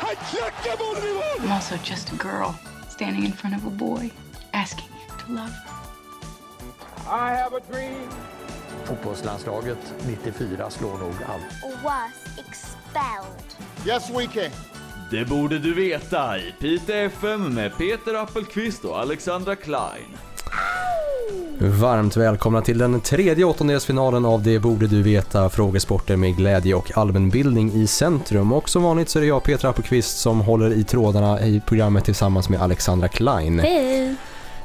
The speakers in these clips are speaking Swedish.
I'm also just a girl standing in front of a boy asking him to love her. I have a dream. Fotbollslandslaget 94 slår nog allt. was expelled. Yes, we can. Det borde du veta i Pite FM med Peter Appelqvist och Alexandra Klein. Varmt välkomna till den tredje åttondelsfinalen av Det borde du veta, frågesporter med glädje och allmänbildning i centrum. Och som vanligt så är det jag, Peter Appelqvist, som håller i trådarna i programmet tillsammans med Alexandra Klein. Hej!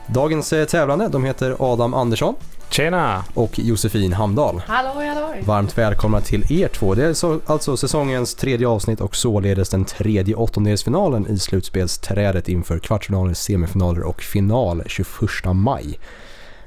Dagens eh, tävlande, de heter Adam Andersson Tjena! och Josefin Hamdahl. Halloj, halloj. Varmt välkomna till er två. Det är så, alltså säsongens tredje avsnitt och således den tredje åttondelsfinalen i slutspelsträdet inför kvartsfinaler, semifinaler och final 21 maj.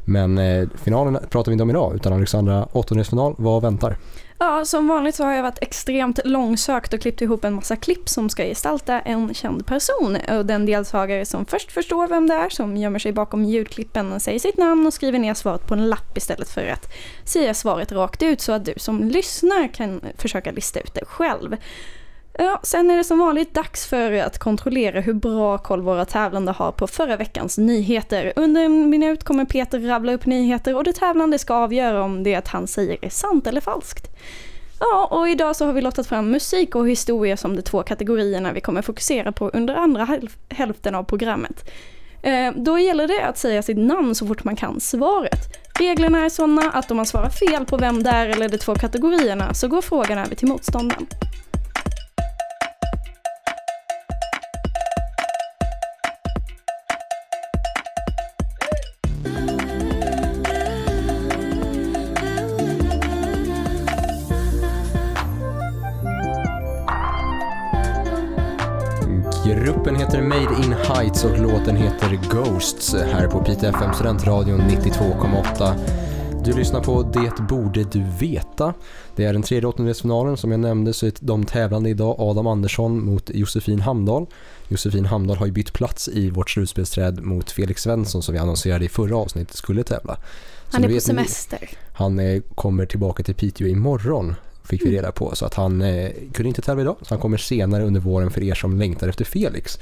Men eh, finalen pratar vi inte om idag, utan Alexandra, åttondelsfinal, vad väntar? Ja, som vanligt så har jag varit extremt långsökt och klippt ihop en massa klipp som ska gestalta en känd person. Och den deltagare som först förstår vem det är, som gömmer sig bakom ljudklippen, säger sitt namn och skriver ner svaret på en lapp istället för att säga svaret rakt ut så att du som lyssnar kan försöka lista ut det själv. Ja, sen är det som vanligt dags för att kontrollera hur bra koll våra tävlande har på förra veckans nyheter. Under en minut kommer Peter rabbla upp nyheter och det tävlande ska avgöra om det han säger är sant eller falskt. Ja, och idag så har vi lottat fram musik och historia som de två kategorierna vi kommer fokusera på under andra hälften av programmet. Eh, då gäller det att säga sitt namn så fort man kan svaret. Reglerna är sådana att om man svarar fel på vem det är eller de två kategorierna så går frågan över till motståndaren. Gruppen heter Made in Heights och låten heter Ghosts här på Pite FM Studentradion 92,8. Du lyssnar på Det borde du veta. Det är den tredje åttondelsfinalen som jag nämnde så är de tävlande idag Adam Andersson mot Josefin Hamdahl. Josefin Hamdahl har ju bytt plats i vårt slutspelsträd mot Felix Svensson som vi annonserade i förra avsnittet skulle tävla. Så Han är på vet ni- semester. Han eh, kommer tillbaka till Piteå imorgon fick vi reda på. Så att han eh, kunde inte tävla idag. Så han kommer senare under våren för er som längtar efter Felix.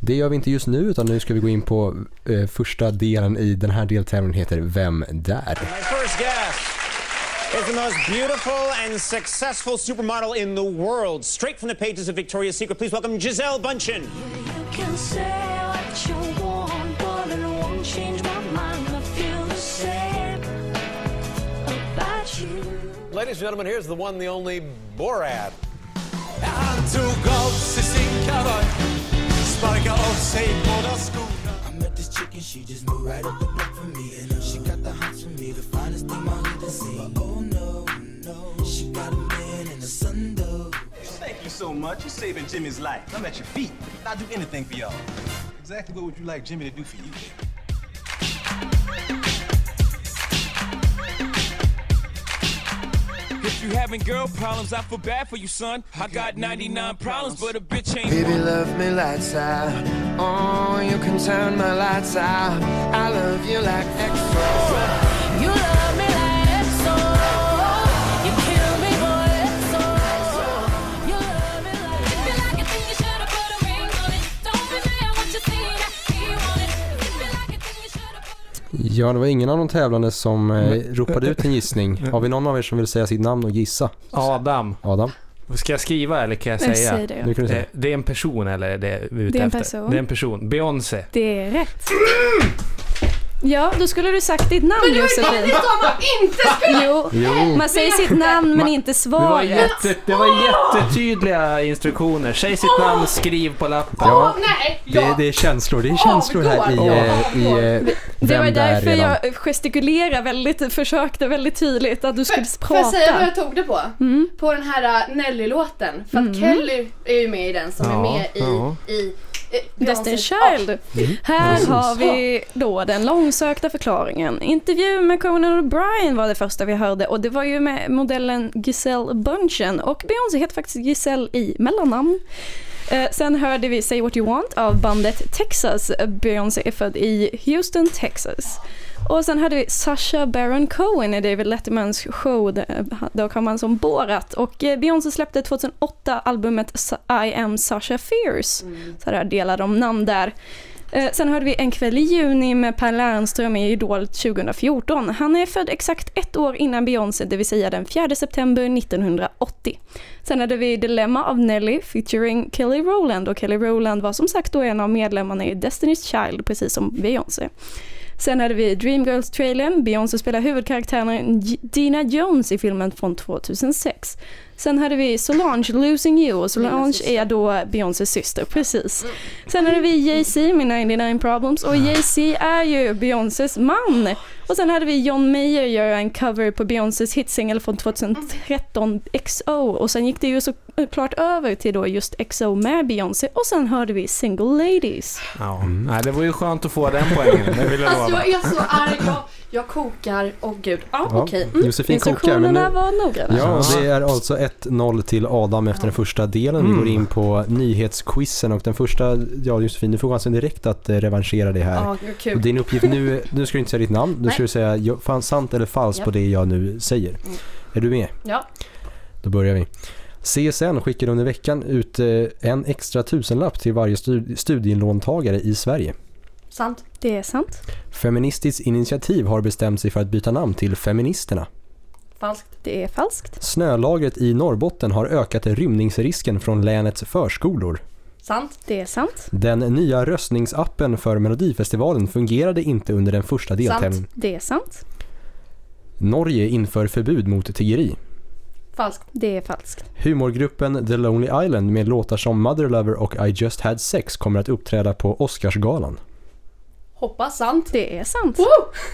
Det gör vi inte just nu utan nu ska vi gå in på eh, första delen i den här deltävlingen heter Vem där? Is the most beautiful and successful supermodel in the world, straight from the pages of Victoria's Secret. Please welcome Giselle Bundchen. Ladies and gentlemen, here's the one, the only Borat. I met this chick she just moved right up the block for me. And she got the hots for me, the finest thing my hood has seen. Oh no, no, she got a man and a son though. Thank you so much. You're saving Jimmy's life. I'm at your feet. I'll do anything for y'all. Exactly what would you like Jimmy to do for you? If you having girl problems, I feel bad for you, son. I got 99 problems, but a bitch ain't Baby, one. love me lights out. Oh, you can turn my lights out. I love you like extra. You love me Ja, det var ingen av de tävlande som eh, ropade ut en gissning. Har vi någon av er som vill säga sitt namn och gissa? Adam. Adam? Ska jag skriva eller kan jag Nej, säga? säg det. Nu kan du säga. Eh, Det är en person eller är det vi är ute Det är en efter? person. Det är en person. Beyoncé. Det är rätt. Ja, då skulle du sagt ditt namn Josefin. inte Jo, Jo. man säger sitt namn men Ma- inte Det var, svaret. jätte, det var jättetydliga instruktioner. Säg sitt namn, skriv på lappen. Ja, Nej, det, det är känslor. Det är känslor här i, eh, i eh, Det var därför jag gestikulerade väldigt, försökte väldigt tydligt att du skulle Får jag säga vad prata. jag tog det på? Mm. På den här uh, Nelly-låten. För att Kelly är ju med i den som Ja, är med i, ja. i eh, Destiny Beyoncés- Child. Här Precis. har vi då den långsökta förklaringen. Intervju med Conan O'Brien var det första vi hörde och det var ju med modellen Giselle Bundchen och Beyoncé heter faktiskt Giselle i mellannamn. Eh, sen hörde vi Say What You Want av bandet Texas. Beyoncé är född i Houston, Texas. Och sen hade vi Sasha Baron Cohen i David Lettermans show. där- Då kom han som Borat. Och eh, Beyoncé släppte 2008 albumet I am Sasha Fierce. Så där delar de namn där. Eh, Sen hörde vi En kväll i juni med Per Lernström i Idol 2014. Han är född exakt ett år innan Beyoncé, det vill säga den 4 september 1980. Sen hade vi Dilemma av Nelly featuring Kelly Rowland och Kelly Rowland var som sagt då en av medlemmarna i Destiny's Child, precis som Beyoncé. Sen hade vi Dreamgirls-trailern. Beyoncé spelar huvudkaraktären Dina Jones i filmen från 2006. Sen hade vi Solange Losing You och Solange är då Beyoncés syster, precis. Sen hade vi Jay-Z med 99 Problems och Jay-Z är ju Beyoncés man. Och sen hade vi John Mayer göra en cover på Beyoncés hitsingel från 2013, XO. Och sen gick det ju såklart över till då just XO med Beyoncé. Och sen hörde vi Single Ladies. Ja, det var ju skönt att få den poängen. Det vill jag Alltså lova. jag är så arg. Jag, kokar. Åh gud. Ja, Ja, okej. Mm. Josefin kokar. Men Instruktionerna nu, var noggranna. ja, det är alltså 1-0 till Adam efter den första delen. Vi Mm. går in på nyhetsquizen och den första, ja Josefin, du får chansen direkt att eh, revanschera det här. Och kul. din uppgift nu, nu ska du inte säga ditt namn, nu ska du säga sant eller falskt på Ja. det jag nu säger. Mm. Är du med? Ja. Då börjar vi. CSN skickar under veckan ut eh, en extra tusenlapp till varje stud- studielåntagare i Sverige. Sant. Det är sant. Feministiskt initiativ har bestämt sig för att byta namn till Feministerna. Falskt. Det är falskt. Snölagret i Norrbotten har ökat rymningsrisken från länets förskolor. Sant. Det är sant. Den nya röstningsappen för Melodifestivalen fungerade inte under den första deltävlingen. Det är sant. Norge inför förbud mot tiggeri. Falskt. Det är falskt. Humorgruppen The Lonely Island med låtar som Mother Lover och I Just Had Sex kommer att uppträda på Oscarsgalan. Hoppas sant. Det är sant.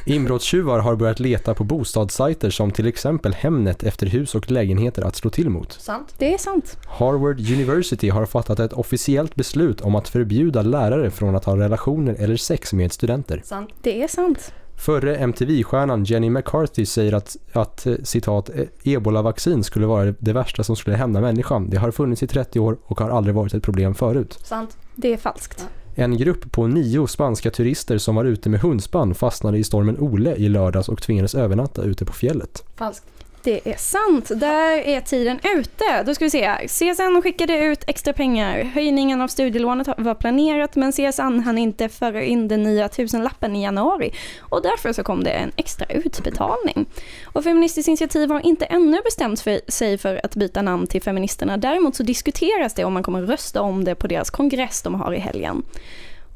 Inbrottstjuvar har börjat leta på bostadssajter som till exempel Hemnet efter hus och lägenheter att slå till mot. Sant. Det är sant. Harvard University har fattat ett officiellt beslut om att förbjuda lärare från att ha relationer eller sex med studenter. Sant. Det är sant. Förre MTV-stjärnan Jenny McCarthy säger att, att eh, citat, "E- ebola-vaccin skulle vara det värsta som skulle hända människan. Det har funnits i 30 år och har aldrig varit ett problem förut. Sant. Det är falskt. En grupp på nio spanska turister som var ute med hundspann fastnade i stormen Ole i lördags och tvingades övernatta ute på fjället. Falskt. Det är sant. Där är tiden ute. Då ska vi se. här. CSN skickade ut extra pengar. Höjningen av studielånet var planerat men CSN hann inte föra in den nya tusenlappen i januari och därför så kom det en extra utbetalning. Och Feministiskt initiativ har inte ännu bestämt för sig för att byta namn till Feministerna. Däremot så diskuteras det om man kommer rösta om det på deras kongress de har i helgen.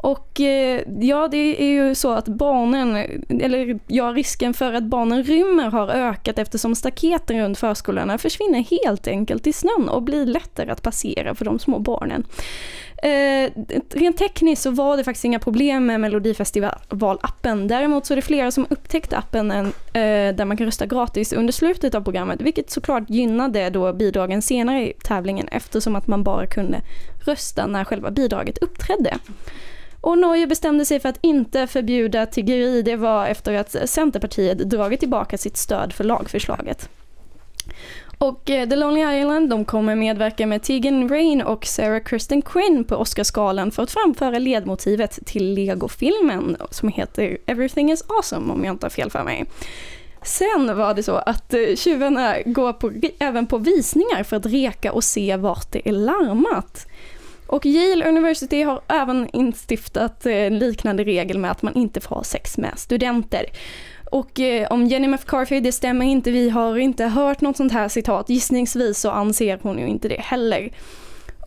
Och eh, ja, det är ju så att barnen, eller ja, risken för att barnen rymmer har ökat eftersom staketen runt förskolorna försvinner helt enkelt i snön och blir lättare att passera för de små barnen. Eh, rent tekniskt så var det faktiskt inga problem med Melodifestivalappen. Däremot så är det flera som upptäckte appen eh, där man kan rösta gratis under slutet av programmet, vilket såklart gynnade då bidragen senare i tävlingen eftersom att man bara kunde rösta när själva bidraget uppträdde. Och Norge bestämde sig för att inte förbjuda tiggeri. Det var efter att Centerpartiet dragit tillbaka sitt stöd för lagförslaget. Och eh, The Lonely Island de kommer medverka med Tegan Rain och Sarah Kristen Quinn på Oscarsgalan för att framföra ledmotivet till Lego-filmen som heter Everything is awesome om jag inte har fel för mig. Sen var det så att eh, tjuvarna går på, även på visningar för att reka och se vart det är larmat. Och Yale University har även instiftat eh, en liknande regel med att man inte får ha sex med studenter. Och eh, om Jenny McCarthy, det stämmer inte, vi har inte hört något sånt här citat. Gissningsvis så anser hon ju inte det heller.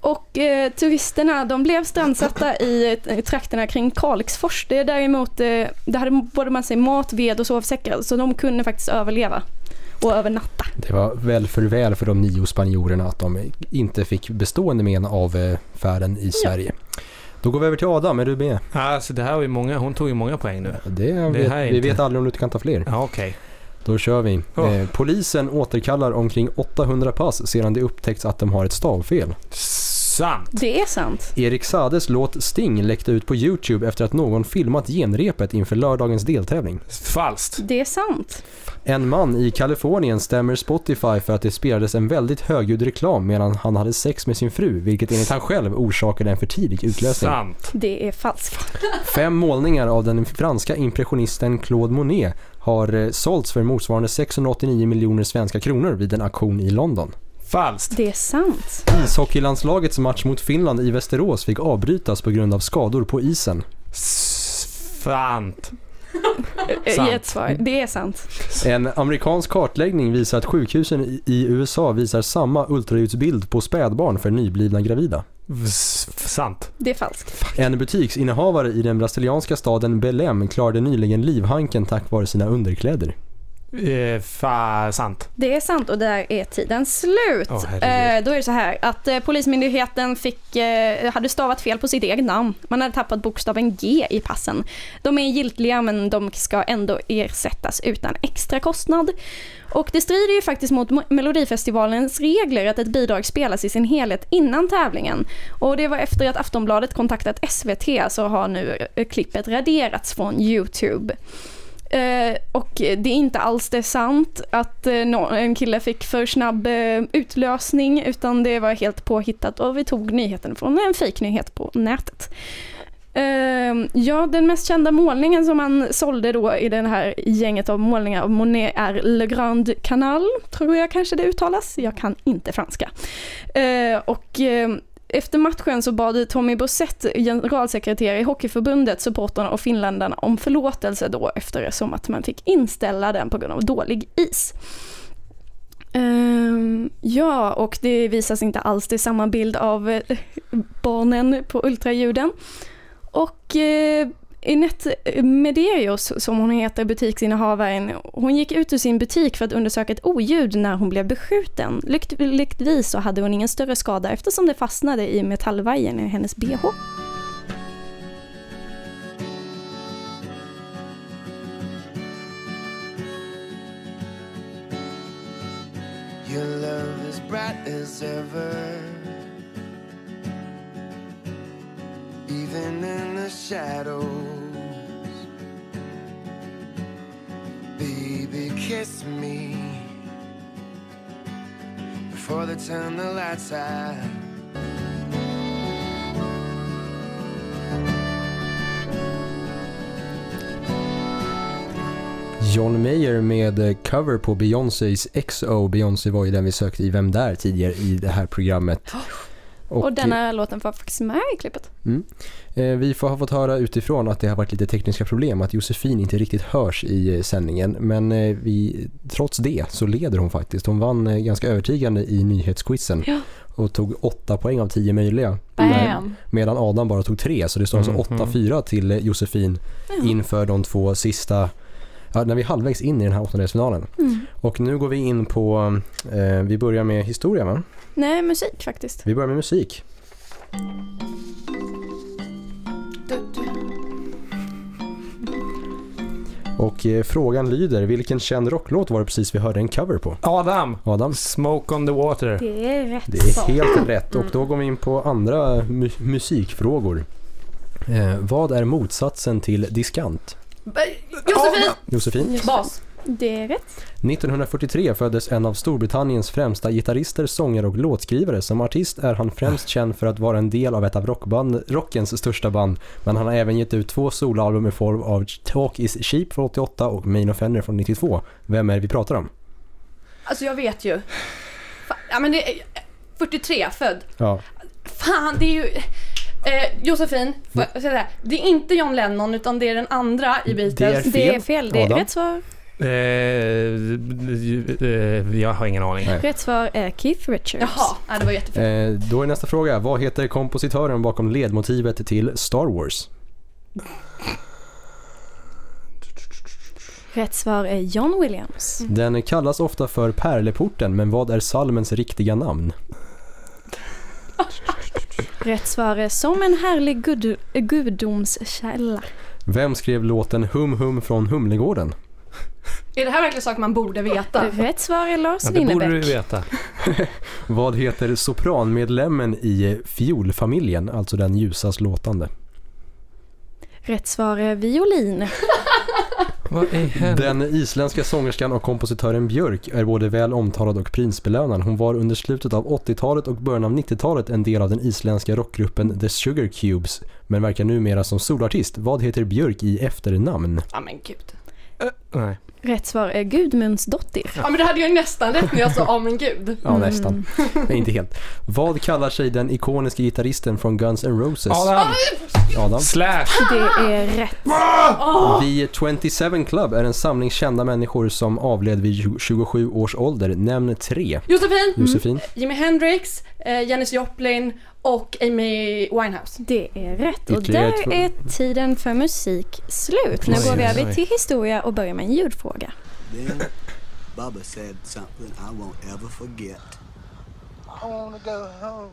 Och eh, turisterna, de blev strandsatta i eh, trakterna kring Kalixfors. Det är däremot, eh, där hade både man sig mat, ved och sovsäckar, så de kunde faktiskt överleva och övernatta. Det var väl för väl för de nio spanjorerna att de inte fick bestående men av eh, färden i Sverige. Då går vi över till Adam, är du med? Alltså det här var ju många, hon tog ju många poäng nu. Det, Det vet, vi inte- vet aldrig om du kan ta fler. Ja, okej. Då kör vi. Ja. Eh, polisen återkallar omkring 800 pass sedan det upptäckts att de har ett stavfel. Sant. Det är sant. Erik Sades låt Sting läckte ut på YouTube efter att någon filmat genrepet inför lördagens deltävling. Falskt. Det är sant. En man i Kalifornien stämmer Spotify för att det spelades en väldigt högljudd reklam medan han hade sex med sin fru, vilket enligt han själv orsakade en för tidig utlösning. Sant. Det är falskt. Fem målningar av den franska impressionisten Claude Monet har eh, sålts för motsvarande 689 miljoner svenska kronor vid en auktion i London. Falskt. Det är sant. Ishockeylandslagets match mot Finland i Västerås fick avbrytas på grund av skador på isen. Sant. Det är sant. En amerikansk kartläggning visar att sjukhusen i- USA visar samma ultraljudsbild på spädbarn för nyblivna gravida. Sant. Det är falskt. En butiksinnehavare i den brasilianska staden Belém klarade nyligen livhanken tack vare sina underkläder. Eh, fa- sant. Det är sant och där är tiden slut. Herregud. eh, då är det så här att eh, Polismyndigheten fick, eh, hade stavat fel på sitt eget namn. Man hade tappat bokstaven G i passen. De är giltiga men de ska ändå ersättas utan extra kostnad. Och det strider ju faktiskt mot Mo- Melodifestivalens regler att ett bidrag spelas i sin helhet innan tävlingen. Och det var efter att Aftonbladet kontaktat SVT så har nu eh, klippet raderats från Youtube. Eh, och det är inte alls det sant att eh, en kille fick för snabb eh, utlösning utan det var helt påhittat och vi tog nyheten från en fejknyhet på nätet. Ehm, ja, den mest kända målningen som man sålde då i det här gänget av målningar av Monet är Le Grand Canal, tror jag kanske det uttalas. Jag kan inte franska. Eh, och ehm, efter matchen så bad Tommy Bosett, generalsekreterare i Hockeyförbundet, supportrarna och finländarna om förlåtelse då eftersom att man fick inställa den på grund av dålig is. Um, ja, och det visas inte alls det samma bild av eh, barnen på ultraljuden. Och eh, Inette Medeiros, som hon heter, butiksinnehavaren, hon gick ut ur sin butik för att undersöka ett oljud när hon blev beskjuten. Lyck lyckligtvis så hade hon ingen större skada eftersom det fastnade i metallvajern i hennes bh. Your love is bright as ever. Even in the shadows. Baby, kiss me. Before they turn the lights out. John Mayer med eh, cover på Beyoncés XO. Beyoncé var ju den vi sökte i Vem där tidigare i det här programmet. Och, den här låten var faktiskt med i klippet. Mm. Eh, Vi får ha fått höra utifrån att det har varit lite tekniska problem, att Josefin inte riktigt hörs i eh, sändningen. Men eh, vi, trots det så leder hon faktiskt. Hon vann eh, ganska övertygande i nyhetsquizen Ja. och tog åtta poäng av tio möjliga. Bam. Med- Medan Adam bara tog tre, så det står Mhm. alltså 8-4 till eh, Josefin Ja. inför de två sista, ja, när vi är halvvägs in i den här åttondelsfinalen. Mm. Och nu går vi in på, eh, vi börjar med historia va? Nej, musik faktiskt. Vi börjar med musik. Och eh, frågan lyder, vilken känd rocklåt var det precis vi hörde en cover på? Adam. Adam. Smoke on the water. Det är rätt Det är helt rätt och då går vi in på andra mu- musikfrågor. Eh, vad är motsatsen till diskant? Josefin! Josefin? Bas. Det är rätt. 1943 föddes en av Storbritanniens främsta gitarrister, sångare och låtskrivare. Som artist är han främst känd för att vara en del av ett av rockband, rockens största band. Men han har även gett ut två soloalbum i form av Talk is cheap från 88 och Main Offender från 92. Vem är det vi pratar om? Alltså jag vet ju. Fan, ja men det är 43 född. Ja, Fan det är ju... Eh, Josefin, det, är inte John Lennon utan det är den andra i Beatles. Det är fel. Det är fel. Det är rätt svar. Eh, eh, jag har ingen aning. Nej. Rätt svar är Keith Richards. Jaha, ja, det var jättefel. eh, då är nästa fråga. Vad heter kompositören bakom ledmotivet till Star Wars? Rätt svar är John Williams. Den kallas ofta för Pärleporten, men vad är salmens riktiga namn? Rätt svar är Som en härlig gud- gudomskälla. Vem skrev låten Hum Hum från Humlegården? Är det här verkligen saker man borde veta? Rätt svar är Lars Ja, det borde du veta. Vad heter sopranmedlemmen i fiolfamiljen, alltså den ljusast låtande? Rätt svar är violin. Den isländska sångerskan och kompositören Björk är både väl omtalad och prisbelönad. Hon var under slutet av 80-talet och början av 90-talet en del av den isländska rockgruppen The Sugar Cubes, men verkar numera som solartist. Vad heter Björk i efternamn? Ja men gud. Nej. Rätt svar är Gudmundsdottir. Ja men det hade jag ju nästan rätt när jag sa ja men gud. Ja, nästan. Men inte helt. Vad kallar sig den ikoniska gitarristen från Guns N' Roses? Adam! Adam. Slash! Det är rätt. The 27 Club är en samling kända människor som avled vid 27 års ålder. Nämn tre. Josefin, Josefin. Jimi Hendrix, eh, Janis Joplin och Amy Winehouse. Det är rätt. Och där är tiden för musik slut. Nu går vi över till historia och börjar med en ljudfråga. Then Bubba said something I won't ever forget. I wanna go home.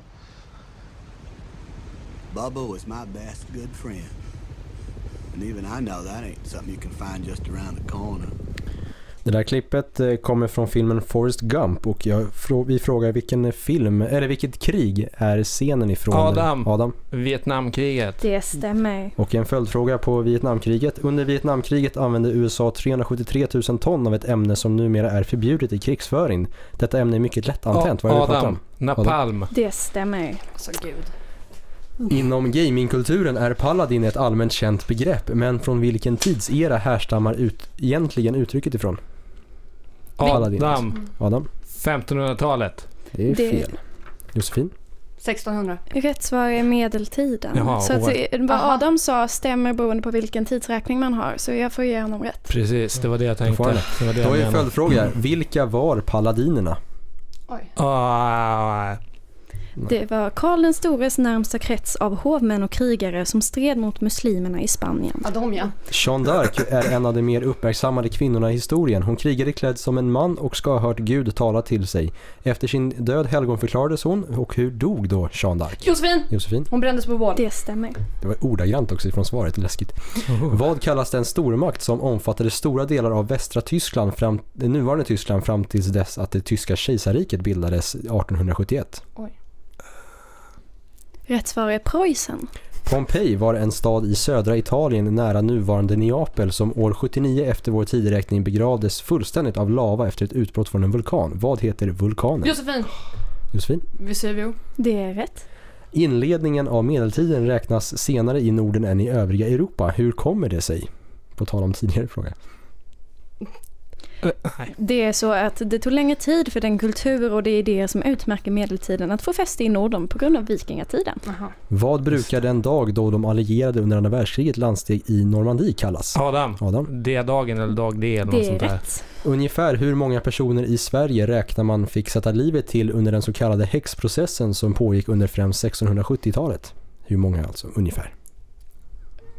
Bubba was my best good friend. And even I know that ain't something you can find just around the corner. Det där klippet eh, kommer från filmen Forrest Gump och jag, vi frågar vilken film, eller vilket krig är scenen ifrån? Adam. Adam. Vietnamkriget. Det stämmer. Och en följdfråga på Vietnamkriget. Under Vietnamkriget använde USA 373 000 ton av ett ämne som numera är förbjudet i krigsföring. Detta ämne är mycket lättantänt. Vad är det Adam. Napalm. Det stämmer. Alltså gud. Inom gamingkulturen är Paladin ett allmänt känt begrepp, men från vilken tidsera härstammar ut, egentligen uttrycket ifrån? Paladin. Adam. Adam. 1500-talet. Det är Det- fel. Josefin? 1600. Rätt svar är medeltiden. Jaha, så att år. det- vad Adam sa stämmer beroende på vilken tidsräkning man har. Så jag får ge honom rätt. Precis, det var det jag tänkte. Fortfarande. Det var det Då jag är en menade. följdfråga. Vilka var paladinerna? Ah, Det var Karl den stores närmsta krets av hovmän och krigare som stred mot muslimerna i Spanien. Ja, de ja. Jeanne d'Arc är en av de mer uppmärksammade kvinnorna i historien. Hon krigade klädd som en man och ska ha hört Gud tala till sig. Efter sin död helgonförklarades hon och hur dog då Jeanne d'Arc? Josefin, Josefin? hon brändes på bål. Det stämmer. Det var ordagrant också ifrån svaret, läskigt. Vad kallas den stormakt som omfattade stora delar av västra Tyskland, fram, nuvarande Tyskland, fram tills dess att det tyska kejsarriket bildades 1871? Oj. Rätt svar är Preussen. Pompeji var en stad i södra Italien nära nuvarande Neapel som år 79 efter vår tideräkning begravdes fullständigt av lava efter ett utbrott från en vulkan. Vad heter vulkanen? Josefin, Josefin? Vesuvio. Det är rätt. Inledningen av medeltiden räknas senare i Norden än i övriga Europa. Hur kommer det sig? På tal om tidigare fråga. Det är så att det tog längre tid för den kultur och de idéer som utmärker medeltiden att få fäste i Norden på grund av vikingatiden. Vad brukar den dag då de allierade under andra världskriget landsteg i Normandie kallas? Adam. Adam. D-dagen eller dag D eller Det något är sånt där. rätt. Ungefär hur många personer i Sverige räknar man fick sätta livet till under den så kallade häxprocessen som pågick under främst 1670-talet? Hur många alltså? Ungefär.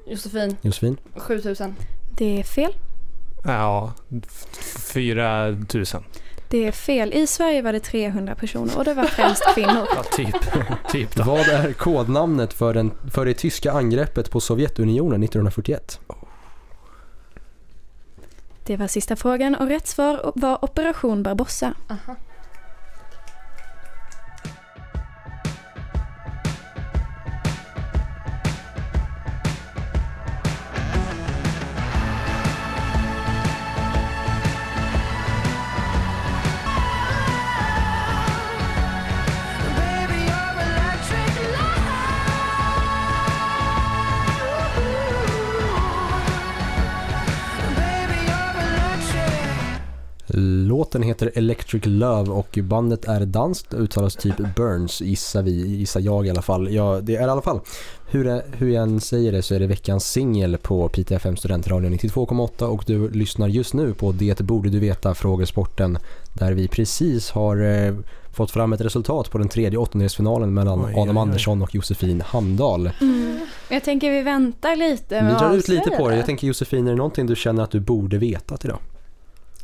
Josefin, Josefin? 7000. Det är fel. Ja, f- 4000. Det är fel. I Sverige var det 300 personer och det var främst kvinnor. Ja, typ. typ då. Vad är kodnamnet för, den, för det tyska angreppet på Sovjetunionen 1941? Det var sista frågan och rätt svar var Operation Barbossa. Aha. Låten heter Electric Love och bandet är danskt, uttalas typ Burns gissar vi, gissar jag i alla fall. Ja, det är i alla fall. Hur, är, hur jag än säger det så är det veckans singel på Piteå FM Studentradion 92,8 och du lyssnar just nu på Det borde du veta frågesporten där vi precis har eh, fått fram ett resultat på den tredje åttondelsfinalen mellan Oj, Adam oj. Andersson och Josefin Hamdahl. Mm. Jag tänker vi väntar lite Vi med att drar ut lite på det. Jag tänker Josefin, är det någonting du känner att du borde veta idag?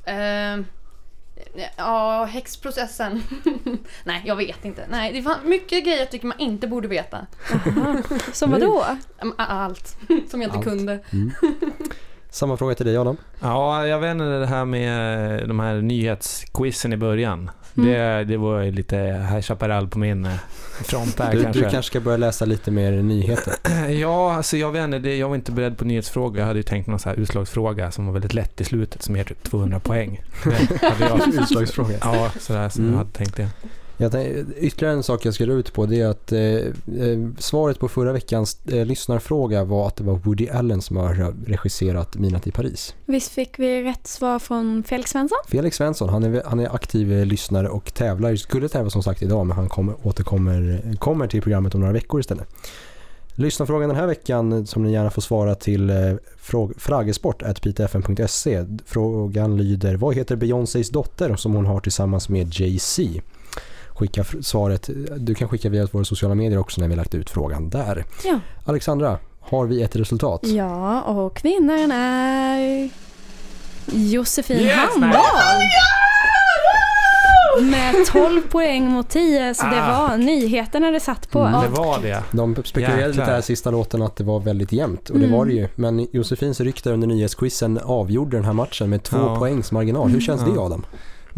Ehm, ja, häxprocessen. Nej, jag vet inte. Nej, det är fan mycket grejer jag tycker man inte borde veta. Som vadå? Mm, Allt som jag inte Allt. kunde. Mm. Samma fråga till dig Adam. Ja, jag vet inte det här med de här nyhetsquizen i början. Mm. Det, det var ju lite High Chaparral på min eh, front där Du, kanske. du kanske ska börja läsa lite mer nyheter. Ja, alltså jag vet inte, det, jag var inte beredd på nyhetsfråga. Jag hade ju tänkt någon så här utslagsfråga som var väldigt lätt i slutet som ger typ 200 poäng. Det hade jag. Utslagsfråga. Ja, sådär som Mm. jag hade tänkt det. Jag tänk, ytterligare en sak jag ska ut på det är att eh, eh, svaret på förra veckans eh, lyssnarfråga var att det var Woody Allen som har regisserat Midnatt i Paris. Visst fick vi rätt svar från Felix Svensson? Felix Svensson, han är, han är aktiv eh, lyssnare och tävlar, skulle tävla som sagt idag men han kommer, återkommer kommer till programmet om några veckor istället. Lyssnarfrågan den här veckan eh, som ni gärna får svara till eh, fragesport.pitfm.se. Frågan lyder, vad heter Beyoncés dotter som hon har tillsammans med Jay-Z? Skicka svaret, du kan skicka via våra sociala medier också när vi har lagt ut frågan där. Ja. Alexandra, har vi ett resultat? Ja, och vinnaren är Josefin Yes, Hamdahl. Med 12 poäng mot 10, så det Ah. var nyheterna det satt på. Mm. Det var det. De spekulerade Jäklar. lite här sista låten att det var väldigt jämnt och Mm. det var det ju. Men Josefins där under nyhetsquizen avgjorde den här matchen med två Ja. poängs marginal. Hur känns det Ja. Adam?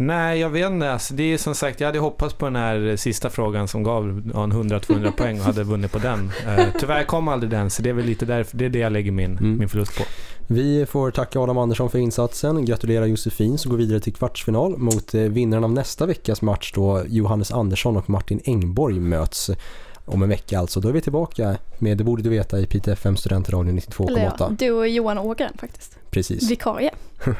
Nej, jag vet inte. Alltså, det är som sagt, jag hade hoppats på den här sista frågan som gav en 100-200 poäng och hade vunnit på den. Eh, tyvärr kom aldrig den, så det är väl lite därför, det är det jag lägger min, Mm. min förlust på. Vi får tacka Adam Andersson för insatsen, gratulera Josefin som går vidare till kvartsfinal mot eh, vinnaren av nästa veckas match då Johannes Andersson och Martin Engborg möts om en vecka alltså. Då är vi tillbaka med Det borde du veta i PTFM Studentradio Eller ja, 92,8. du och Johan Ågren faktiskt. Precis. Vikarie.